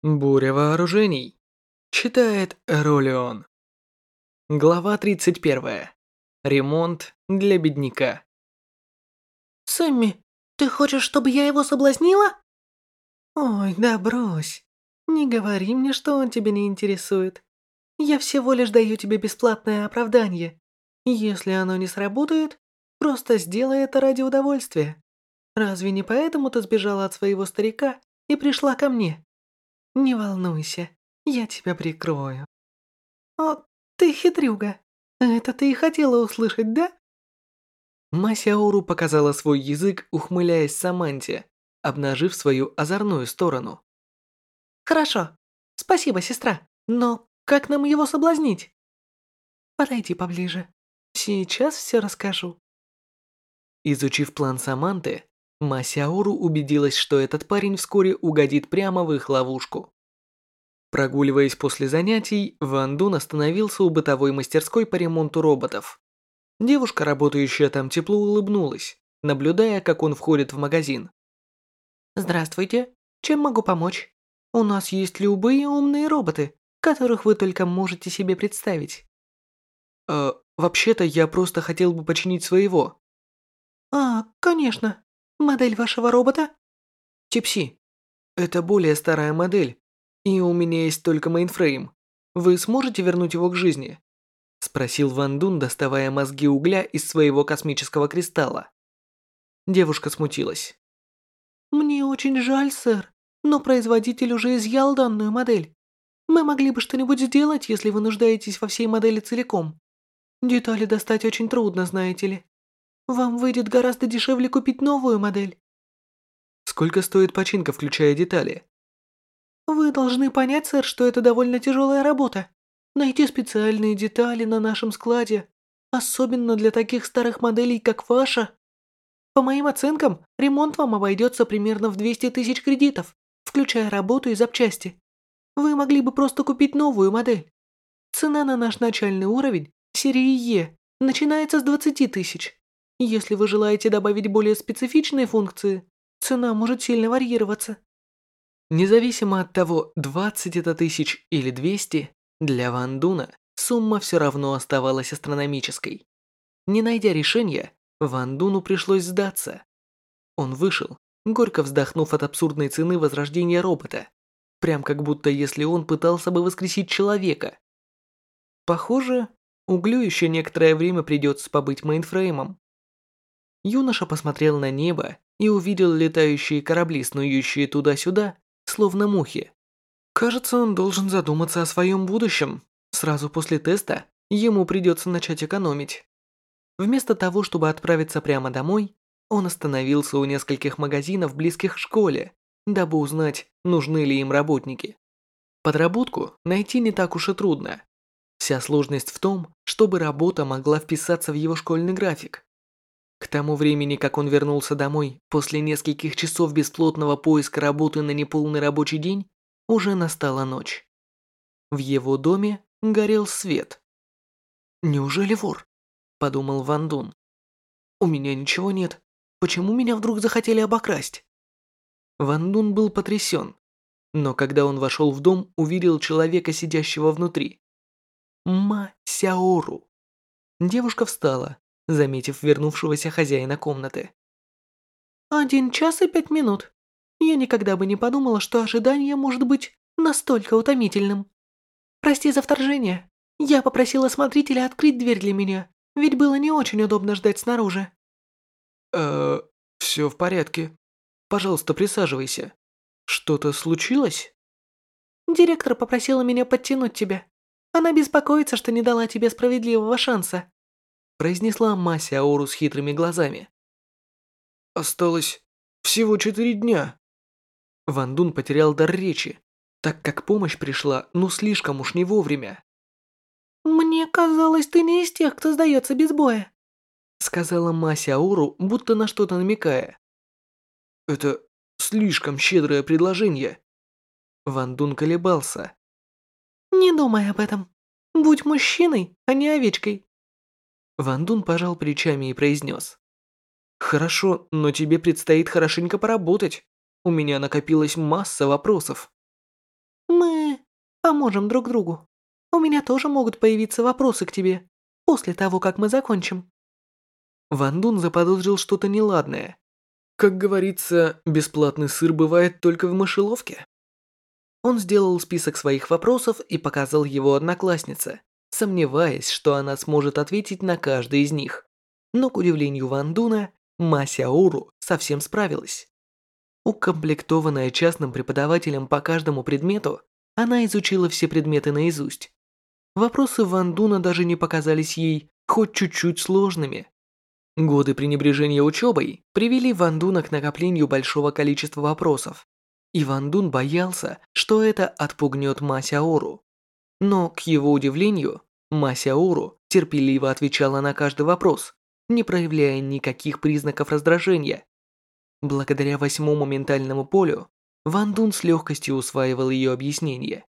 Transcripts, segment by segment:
Буря вооружений. Читает Ролеон. Глава 31. Ремонт для бедняка. Сэмми, ты хочешь, чтобы я его соблазнила? Ой, да брось. Не говори мне, что он тебя не интересует. Я всего лишь даю тебе бесплатное оправдание. Если оно не сработает, просто сделай это ради удовольствия. Разве не поэтому ты сбежала от своего старика и пришла ко мне? Не волнуйся, я тебя прикрою. О, ты хитрюга. Это ты и хотела услышать, да? Масяору показала свой язык, ухмыляясь Саманте, обнажив свою озорную сторону. Хорошо. Спасибо, сестра. Но как нам его соблазнить? Подойди поближе. Сейчас все расскажу. Изучив план Саманты, Масяору убедилась, что этот парень вскоре угодит прямо в их ловушку. Прогуливаясь после занятий, Ван Дун остановился у бытовой мастерской по ремонту роботов. Девушка, работающая там, тепло улыбнулась, наблюдая, как он входит в магазин. Здравствуйте. Чем могу помочь? У нас есть любые умные роботы, которых вы только можете себе представить. Э, вообще-то я просто хотел бы починить своего. А, конечно. Модель вашего робота? Типси. Это более старая модель, и у меня есть только мейнфрейм. Вы сможете вернуть его к жизни? Спросил Ван Дун, доставая мозги Угля из своего космического кристалла. Девушка смутилась. Мне очень жаль, сэр, но производитель уже изъял данную модель. Мы могли бы что-нибудь сделать, если вы нуждаетесь во всей модели целиком. Детали достать очень трудно, знаете ли. Вам выйдет гораздо дешевле купить новую модель. Сколько стоит починка, включая детали? Вы должны понять, сэр, что это довольно тяжелая работа. Найти специальные детали на нашем складе, особенно для таких старых моделей, как ваша. По моим оценкам, ремонт вам обойдется примерно в 200 тысяч кредитов, включая работу и запчасти. Вы могли бы просто купить новую модель. Цена на наш начальный уровень, серии Е, начинается с 20 тысяч. Если вы желаете добавить более специфичные функции, цена может сильно варьироваться. Независимо от того, 20 это тысяч или 200, для Ван Дуна сумма все равно оставалась астрономической. Не найдя решения, Ван Дуну пришлось сдаться. Он вышел, горько вздохнув от абсурдной цены возрождения робота, прям как будто если он пытался бы воскресить человека. Похоже, углю еще некоторое время придется побыть мейнфреймом. Юноша посмотрел на небо и увидел летающие корабли, снующие туда-сюда, словно мухи. Кажется, он должен задуматься о своем будущем. Сразу после теста ему придется начать экономить. Вместо того, чтобы отправиться прямо домой, он остановился у нескольких магазинов, близких к школе, дабы узнать, нужны ли им работники. Подработку найти не так уж и трудно. Вся сложность в том, чтобы работа могла вписаться в его школьный график. К тому времени, как он вернулся домой, после нескольких часов бесплотного поиска работы на неполный рабочий день, уже настала ночь. В его доме горел свет. «Неужели вор?» – подумал Ван Дун. «У меня ничего нет. Почему меня вдруг захотели обокрасть?» Ван Дун был потрясен, но когда он вошел в дом, увидел человека, сидящего внутри. Ма Сяору. Девушка встала, заметив вернувшегося хозяина комнаты. «Один час и пять минут. Я никогда бы не подумала, что ожидание может быть настолько утомительным. Прости за вторжение. Я попросила смотрителя открыть дверь для меня, ведь было не очень удобно ждать снаружи». «Э, все в порядке. Пожалуйста, присаживайся. Что-то случилось?» «Директор попросила меня подтянуть тебя. Она беспокоится, что не дала тебе справедливого шанса произнесла Ауру с хитрыми глазами. Осталось всего четыре дня. Ван Дун потерял дар речи, так как помощь пришла ну слишком уж не вовремя. «Мне казалось, ты не из тех, кто сдается без боя», сказала Ауру, будто на что-то намекая. «Это слишком щедрое предложение». Ван Дун колебался. «Не думай об этом. Будь мужчиной, а не овечкой. Ван Дун пожал плечами и произнес. «Хорошо, но тебе предстоит хорошенько поработать. У меня накопилась масса вопросов». Мы поможем друг другу. У меня тоже могут появиться вопросы к тебе после того, как мы закончим. Ван Дун заподозрил что-то неладное. Как говорится, бесплатный сыр бывает только в мышеловке. Он сделал список своих вопросов и показал его однокласснице, сомневаясь, что она сможет ответить на каждый из них. Но, к удивлению Ван Дуна, Мася Уру совсем справилась. Укомплектованная частным преподавателем по каждому предмету, она изучила все предметы наизусть. Вопросы Ван Дуна даже не показались ей хоть чуть-чуть сложными. Годы пренебрежения учебой привели Ван Дуна к накоплению большого количества вопросов. И Ван Дун боялся, что это отпугнет Масяору. Но, к его удивлению, Масяору терпеливо отвечала на каждый вопрос, не проявляя никаких признаков раздражения. Благодаря восьмому ментальному полю, Ван Дун с легкостью усваивал ее объяснение.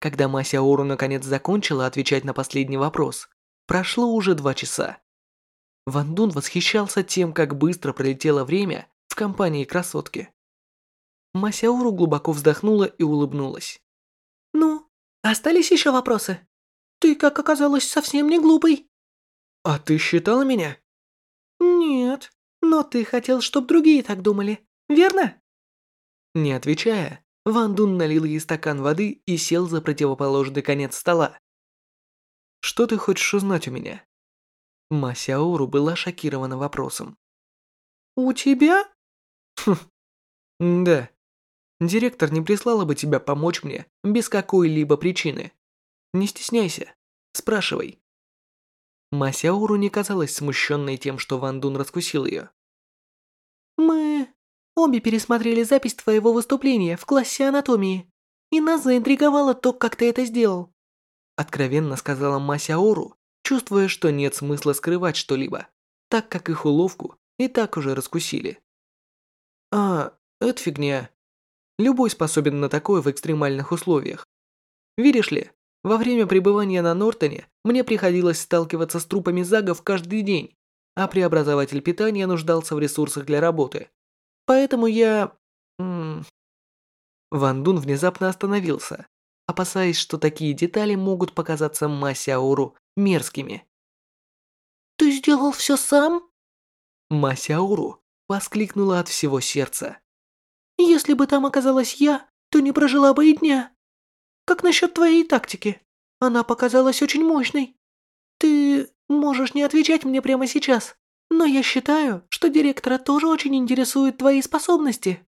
Когда Масяору наконец закончила отвечать на последний вопрос, прошло уже два часа. Ван Дун восхищался тем, как быстро пролетело время в компании красотки. Масяуру глубоко вздохнула и улыбнулась. «Ну, остались еще вопросы? Ты, как оказалось, совсем не глупый». «А ты считала меня?» «Нет, но ты хотел, чтобы другие так думали, верно?» Не отвечая, Ван Дун налил ей стакан воды и сел за противоположный конец стола. «Что ты хочешь узнать у меня?» Ма Сяору была шокирована вопросом. «У тебя?» «Хм, да. Директор не прислала бы тебя помочь мне без какой-либо причины. Не стесняйся. Спрашивай». Ма Сяору не казалась смущенной тем, что Ван Дун раскусил ее. «Мы обе пересмотрели запись твоего выступления в классе анатомии, и нас заинтриговало то, как ты это сделал», откровенно сказала Ма Сяору, чувствуя, что нет смысла скрывать что-либо, так как их уловку и так уже раскусили. А, это фигня. Любой способен на такое в экстремальных условиях. Видишь ли, во время пребывания на Нортоне мне приходилось сталкиваться с трупами загов каждый день, а преобразователь питания нуждался в ресурсах для работы. Поэтому я... Ван Дун внезапно остановился, опасаясь, что такие детали могут показаться Масяору мерзкими. «Ты сделал все сам?» Масяору воскликнула от всего сердца. «Если бы там оказалась я, то не прожила бы и дня. Как насчет твоей тактики? Она показалась очень мощной. Ты можешь не отвечать мне прямо сейчас, но я считаю, что директора тоже очень интересуют твои способности.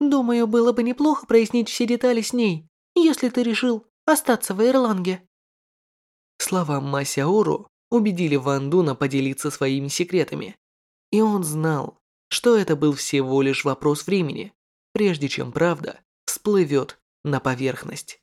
Думаю, было бы неплохо прояснить все детали с ней, если ты решил остаться в Ирланге». Слова Масяору убедили Ван Дуна поделиться своими секретами. И он знал, что это был всего лишь вопрос времени, прежде чем правда всплывет на поверхность.